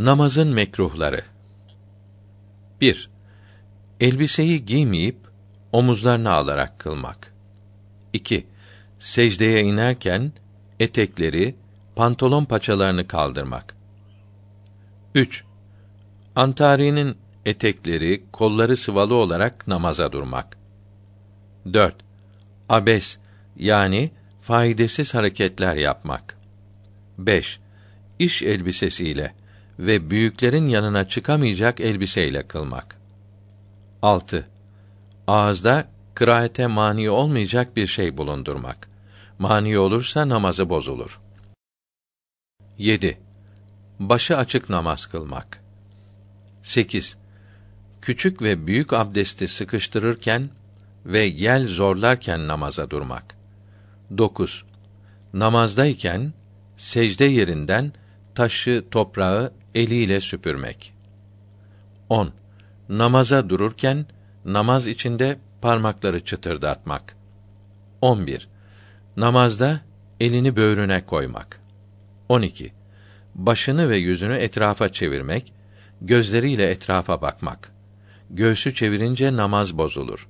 Namazın mekruhları 1. Elbiseyi giymeyip omuzlarına alarak kılmak. 2. Secdeye inerken etekleri, pantolon paçalarını kaldırmak. 3. Antarinin etekleri, kolları sıvalı olarak namaza durmak. 4. Abes yani faydasız hareketler yapmak. 5. İş elbisesiyle ve büyüklerin yanına çıkamayacak elbiseyle kılmak. 6. Ağızda kıraate mani olmayacak bir şey bulundurmak. Mani olursa namazı bozulur. 7. Başı açık namaz kılmak. 8. Küçük ve büyük abdesti sıkıştırırken ve yel zorlarken namaza durmak. 9. Namazdayken secde yerinden taşı, toprağı eliyle süpürmek. 10. Namaza dururken namaz içinde parmakları çıtırdatmak. 11. Namazda elini böğrüne koymak. 12. Başını ve yüzünü etrafa çevirmek, gözleriyle etrafa bakmak. Göğsü çevirince namaz bozulur.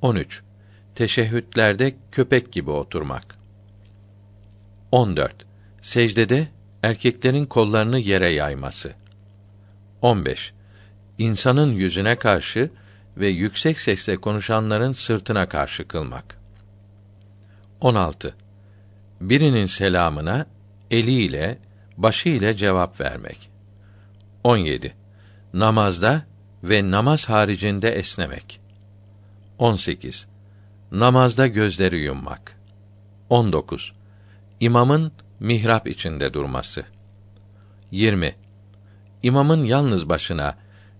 13. Teşehhütlerde köpek gibi oturmak. 14. Secdede erkeklerin kollarını yere yayması. 15. İnsanın yüzüne karşı ve yüksek sesle konuşanların sırtına karşı kılmak. 16. Birinin selamına eliyle, başı ile cevap vermek. 17. Namazda ve namaz haricinde esnemek. 18. Namazda gözleri yummak. 19. İmamın mihrap içinde durması. 20. İmamın yalnız başına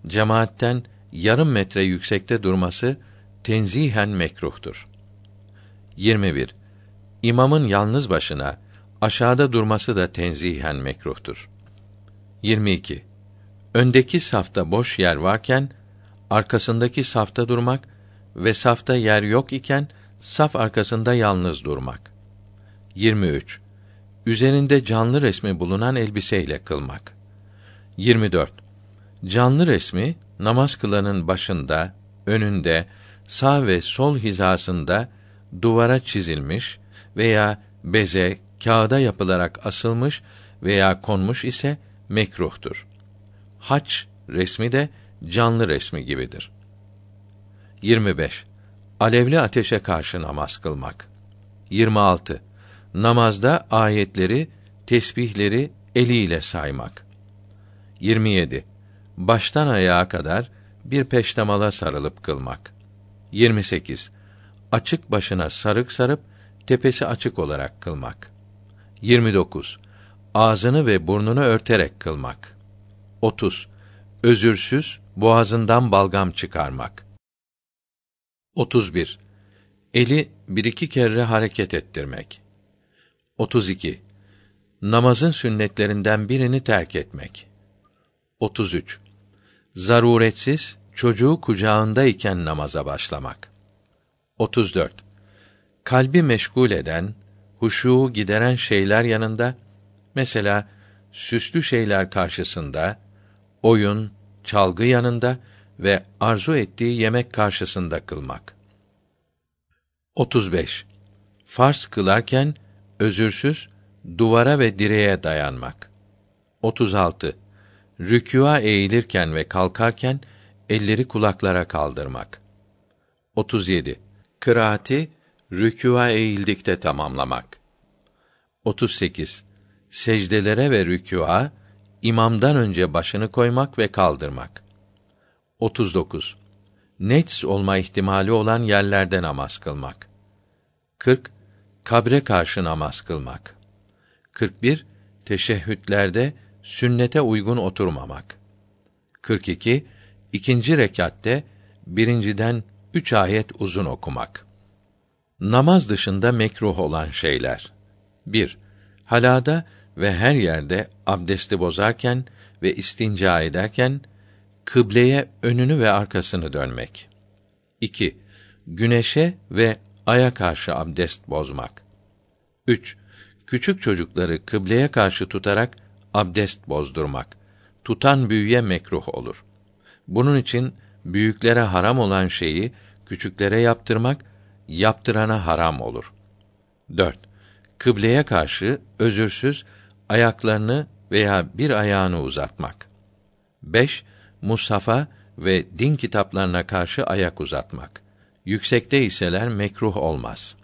cemaatten yarım metre yüksekte durması tenzihen mekruhtur. 21. İmamın yalnız başına aşağıda durması da tenzihen mekruhtur. 22. Öndeki safta boş yer varken arkasındaki safta durmak ve safta yer yok iken saf arkasında yalnız durmak. 23. Üzerinde canlı resmi bulunan elbiseyle kılmak. 24. Canlı resmi namaz kılanın başında, önünde, sağ ve sol hizasında duvara çizilmiş veya beze, kağıda yapılarak asılmış veya konmuş ise mekruhtur. Haç resmi de canlı resmi gibidir. 25. Alevli ateşe karşı namaz kılmak. 26. Namazda ayetleri, tesbihleri eliyle saymak. 27. Baştan ayağa kadar bir peştemala sarılıp kılmak. 28. Açık başına sarık sarıp tepesi açık olarak kılmak. 29. Ağzını ve burnunu örterek kılmak. 30. Özürsüz boğazından balgam çıkarmak. 31. Eli bir iki kere hareket ettirmek. 32. Namazın sünnetlerinden birini terk etmek. 33. Zaruretsiz çocuğu kucağındayken namaza başlamak. 34. Kalbi meşgul eden, huşuğu gideren şeyler yanında mesela süslü şeyler karşısında, oyun, çalgı yanında ve arzu ettiği yemek karşısında kılmak. 35. Farz kılarken özürsüz duvara ve direğe dayanmak. 36. Rükûa eğilirken ve kalkarken elleri kulaklara kaldırmak. 37. Kıraati rükûa eğildikte tamamlamak. 38. Secdelere ve rükûa imamdan önce başını koymak ve kaldırmak. 39. Nets olma ihtimali olan yerlerde namaz kılmak. 40. Kabre karşı namaz kılmak. 41. Teşehhütlerde sünnete uygun oturmamak. 42. İkinci rekatte birinciden üç ayet uzun okumak. Namaz dışında mekruh olan şeyler. 1. Halada ve her yerde abdesti bozarken ve istinca ederken kıbleye önünü ve arkasını dönmek. 2. Güneşe ve aya karşı abdest bozmak. 3. Küçük çocukları kıbleye karşı tutarak abdest bozdurmak. tutan büyüye mekruh olur. Bunun için büyüklere haram olan şeyi küçüklere yaptırmak yaptırana haram olur. 4. Kıbleye karşı özürsüz ayaklarını veya bir ayağını uzatmak. 5. Mushafa ve din kitaplarına karşı ayak uzatmak. Yüksekte iseler mekruh olmaz.